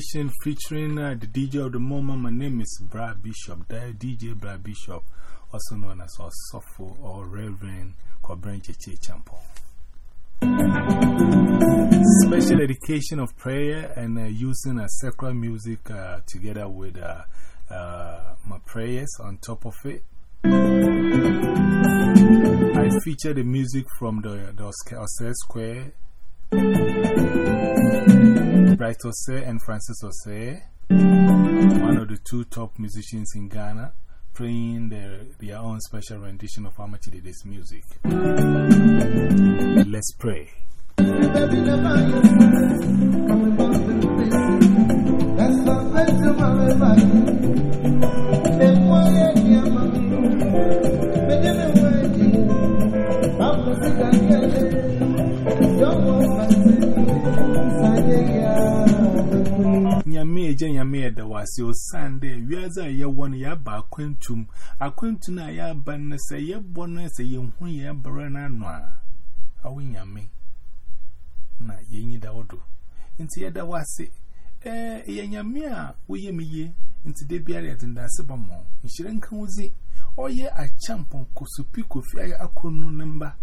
Meditation featuring uh, the DJ of the moment. My name is Brad Bishop, DJ Brad Bishop, also known as Osofo or Reverend Kobren Cheche Champo. Special dedication of prayer and uh, using a secular music uh, together with my prayers on top of it. I feature the music from the, the Oscar Square, Bright Ose and Francis Ose, one of the two top musicians in Ghana, playing their, their own special rendition of Amachide's music. Let's pray. Nyame eda wase o sande wiaza ye won ya ba kwentum akwentu na ya ba ne se ye bono se ye hu ye bra na no a awu nyame. Na ye nyi da wodo nti ye da wase. Eh ye nyame a wo ye. Miye nti de biara ye tinda se ba mo. Nhire nkan wuzi oye achampon kosupi kofi ayi akonu namba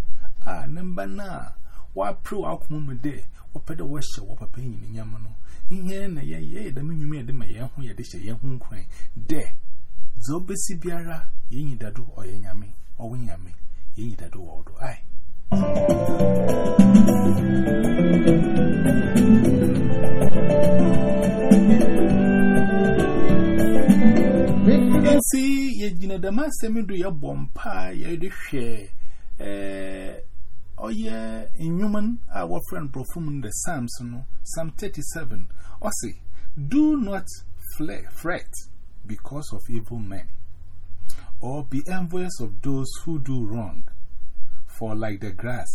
a namba na wa pro akoma mu de wopede wo hye wo papa yin nyam no ihe na ye ye da menwum ye de ma ye ho ye de hye ye ho nkwan de zo besi biara ye nyi dado oye nyame owo nyame ye nyi dado wo do ai Nsi ye jina da masemi do ye bompa ye de hwe eh oye inhuman our friend profum the Psalms no Psalm 37 or say do not fret because of evil men or be envious of those who do wrong for like the grass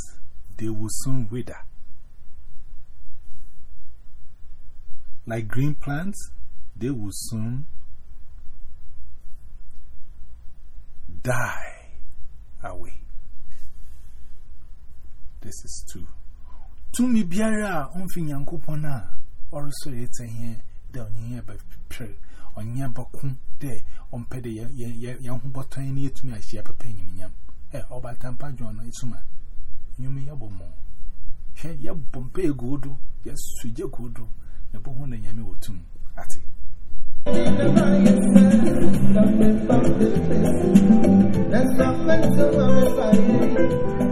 they will soon wither like green plants they will soon die away. This is two. To me, Biara, on Finyangopona, or so it's a here, down here by pray, on Yabacum, there, on Pede, bottom near to me, I see a paying yam. Eh, or by Tampa John, it's man. You may more. Here, ya Bombay good, yes, your good, the Bohon and Yami tune. Ati. Let's not let the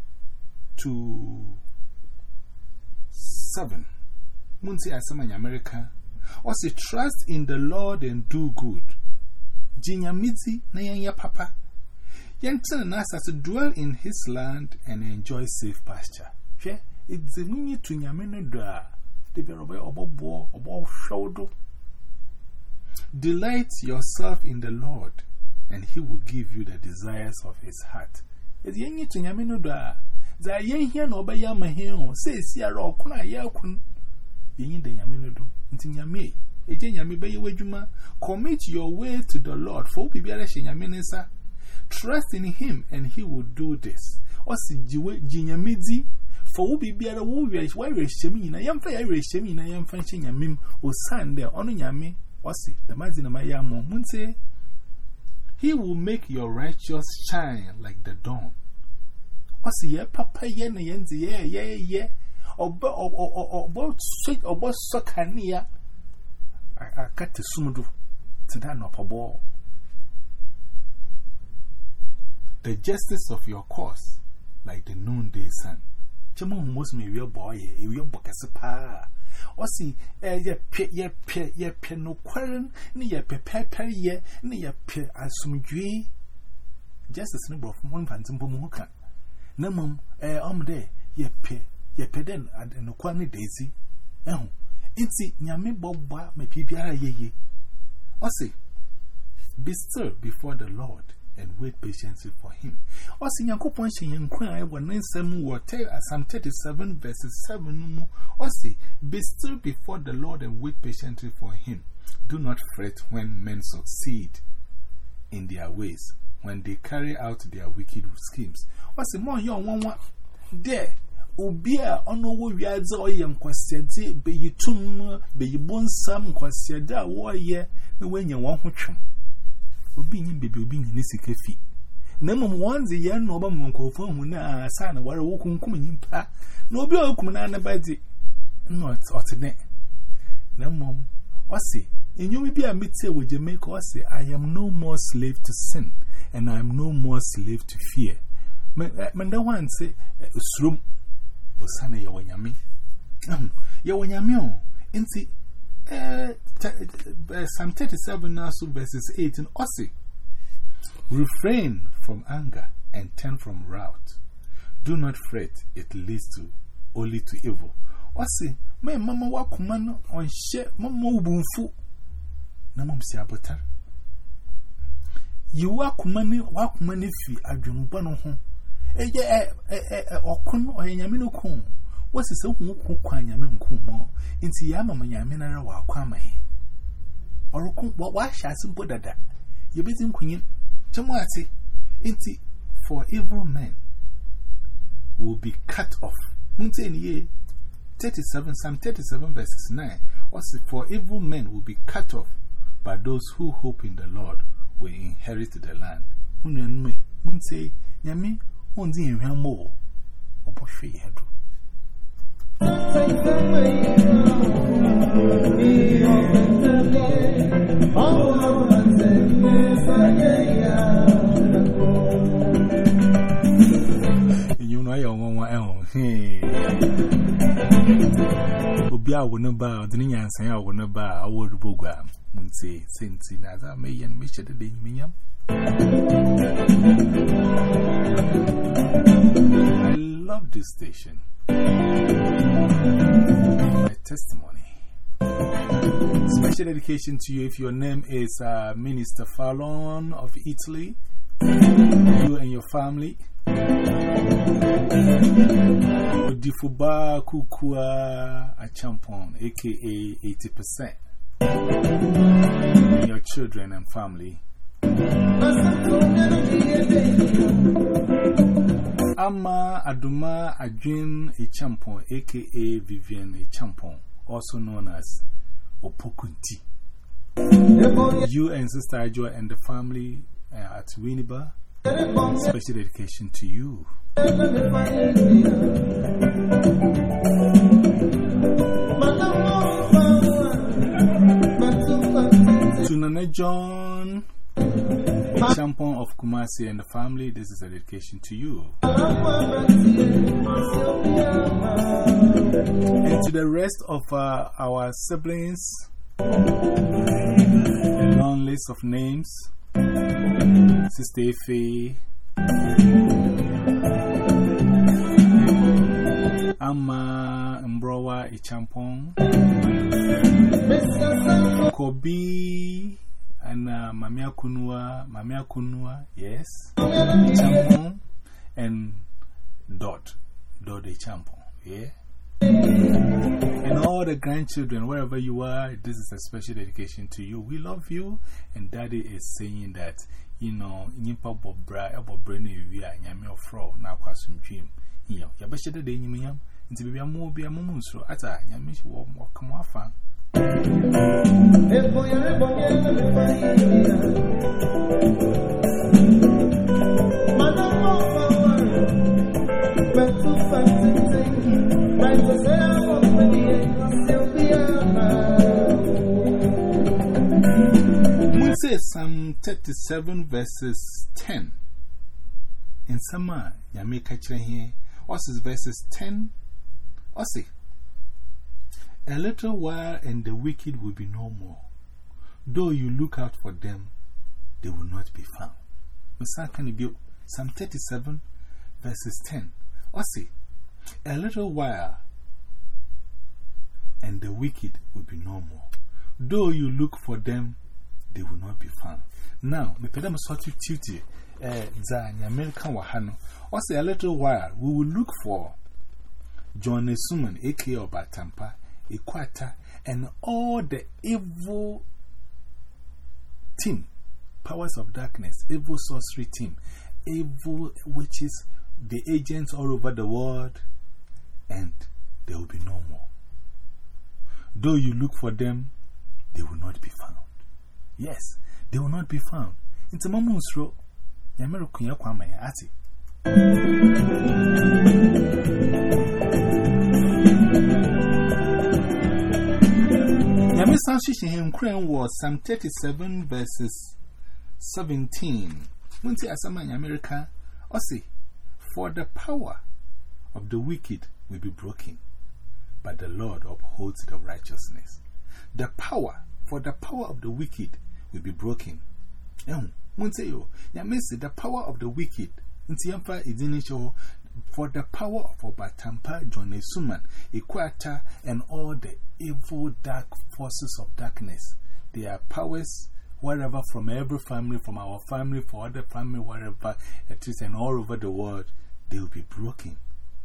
to 7. Munsi Asama in America, say trust in the Lord and do good. Jinya Midzi, Nayanya Papa. Yanton and us as to dwell in his land and enjoy safe pasture. It's the mini to Yamino the Berobe Obo Obo Shodo. Delight yourself in the Lord, and he will give you the desires of his heart. It's Yanni to Yamino da. The yen here no by Yamahion, say, see a rock, Yakun. Yin the Yamino, until Yame, a Yami Bay Wajuma. Commit your way to the Lord, for. Trust in him, and he will do this. Or see Jinyamizi. For who be better, who is why race me in a young fair race me in a young fanching a mim or sign there on yami, or see the mazin of my yamo munse. He will make your righteous shine like the dawn. Or see a papa yen a yenzi, yeah, yeah, yeah, or both sweet or both sokania. I cut the sumudu to that up a ball. The justice of your cause, like the noonday sun. Chamo must me real boy, a real book as a pa. Or see, eh, ye pit, ye pit, ye pit no quarren, ni ye pepper ye, ni ye pit as some dwee. Just a snibble from one phantom bomuka. Namum, eh, om pedin and. Ose, be still before the Lord and wait patiently for him. Yankopon yankwa I wa nensem wo Psalm 37 verses 7 Ose, be still before the Lord and wait patiently for him. Do not fret when men succeed in their ways, when they carry out their wicked schemes. Ose, more young one there. Ubia ono wo wiadze oye nkwasiade be yitum be yibonsam nkwasiade a wo ye na wenye won ho twem obi nyi bebe obi nyi sika fi. Na mum wonze ye no ba mum nkofo hu na asa na ware wo kunkum nyimpa. Na obi okum na na badi not otene na mum wase enyum bi a metie wo Jamaica wase i am no more slave to sin and i am no more slave to fear. Me eh, nda wan say usrum eh, osana ye wanyame ye wanyame o nti eh, eh Psalm 37 now so verses 18 Ose refrain from anger and turn from wrath. Do not fret it leads to only to evil. Ose me mama wakuma no on she mama ubunfu na mom si yi wakuma ni wakuma ni fi adwumba no ho. Eye eh eh eh okun oye nyame no kun. Wasi se hu ku kwa nyame nkun mo nti ya mama nyame na ra wa kwa mai orukun wa wa sha simpo dada. Ye bezi nkunyin chemo ati nti for evil men will be cut off. Munte ni ye 37 Psalm 37 verses 9 also for evil men will be cut off but those who hope in the Lord will inherit the land munwe munte nyame Ondi in Rambo or Poshre Hedro. You know, I own one else. Obi a wona ba, the nyansan a wona ba, a word program. Munse. I love this station. My testimony. Special dedication to you if your name is uh, Minister Fallon of Italy, you and your family. Odifuba Kukua Achampon, aka 80%. Your children and family. Ama Aduma Adwin Echampon, aka Vivian Echampon, also known as Opokunti. You and Sister Ajoa and the family uh, at Winneba, special dedication to you. Nana John. Champon of Kumasi and the family, this is a dedication to you. And to the rest of uh, our siblings, long list of names Sister Ife, Amma Mbrowa Ichampon, Kobi and Mamia Kunua, Mamia Kunua, yes, Champon, and Dot, Dot de Champon, yeah. And all the grandchildren, wherever you are, this is a special dedication to you. We love you, and Daddy is saying that, you know, Nimpa Bobra, Abo Brenny, we Dream. You know, Yabasha the Danium, into the Yamu be a Mumunso, at a Yamish walk more come off. We say Psalm 37 verses 10. In summer, Yamika here. What's verses 10? Or say, A little while and the wicked will be no more. Though you look out for them, they will not be found. Psalm 37 verses 10. Or say, A little while and the wicked will be no more. Though you look for them, they will not be found. Now, me pedam sort the American Wahano. Also, a little while, we will look for John Essuman, aka Obatampa, Equata, and all the evil team, powers of darkness, evil sorcery team, evil witches, the agents all over the world, and there will be no more. Though you look for them, they will not be found. Yes, they will not be found. Kwame Ati. Yamisan Shishin Kren was Psalm 37 verses 17. Munti Asama in America, Ossi, for the power of the wicked will be broken, but the Lord upholds the righteousness. The power, for the power of the wicked will be broken. Munti yo, Yamisi, the power of the wicked, Ntiamfa Idinisho, for the power of Obatampa, John Suman, Equata, and all the evil dark forces of darkness. They are powers wherever from every family, from our family, for other family, wherever it is, and all over the world, they will be broken.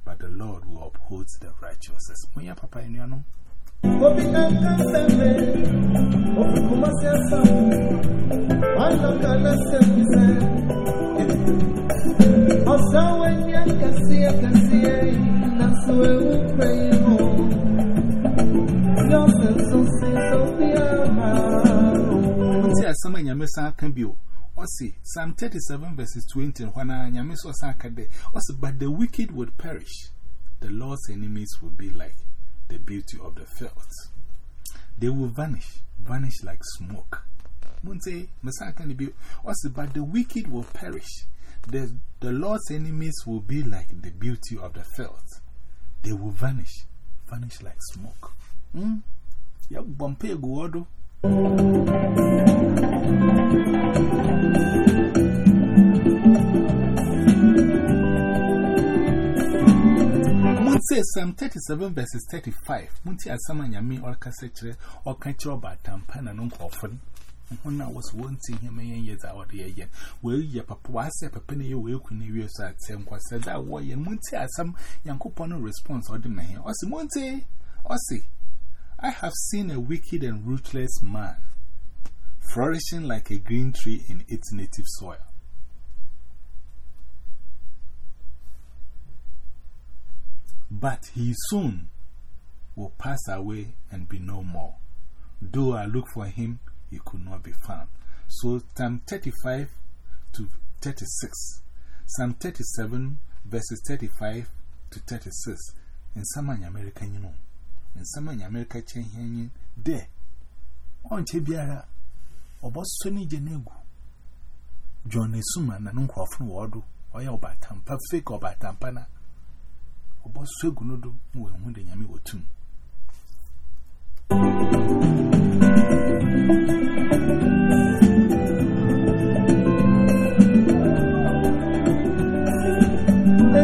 But the Lord will uphold the righteous. Can be Osi Psalm 37 verses 20 Wana nyameso sakade Osi but the wicked would perish the Lord's enemies will be like the beauty of the field they will vanish vanish like smoke. But the wicked will perish. The, the Lord's enemies will be like the beauty of the field they will vanish vanish like smoke. Hmm Munti Psalm 37 verses 35. Munti asama nyami or kasechere or kanchiro about tampana no coffin. When I was wanting him a years out the again. Well, ye papa was a penny away when you use at same question that way. And Munti asam yankupon response or the man. Osi Munti, Osi, I have seen a wicked and ruthless man flourishing like a green tree in its native soil. But he soon will pass away and be no more. Though I look for him, he could not be found. So, Psalm 35 to 36, Psalm 37, verses 35 to 36, in some American, you know, in some American, chain there. On Chebiara, or Boston Genegu, John Esuma, and Uncle Wadu, or Yobatampa, fake or Batampana. Obo Segunodo, who when the Yami were tomb.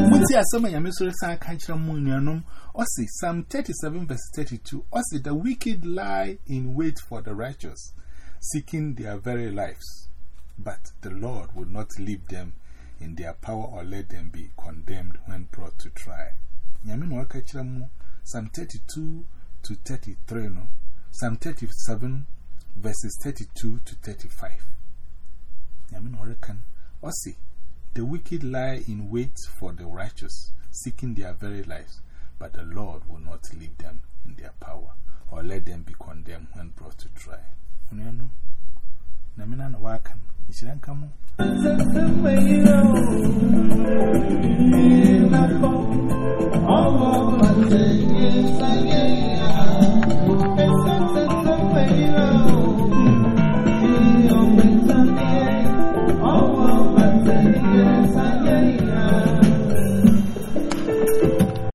Munti asama Yamisore San Kanchra Munyanum, Ossi, Psalm 37 verse 32, Ossi, the wicked lie in wait for the righteous, seeking their very lives. But the Lord will not leave them in their power or let them be condemned when brought to trial. Yamin Wakachramu, Psalm 32 to 33, no? Psalm 37 verses 32 to 35. Yamin Warakan, Ossi, the wicked lie in wait for the righteous, seeking their very lives, but the Lord will not leave them in their power or let them be condemned when brought to trial. Unano, Namina Wakan, Ishiran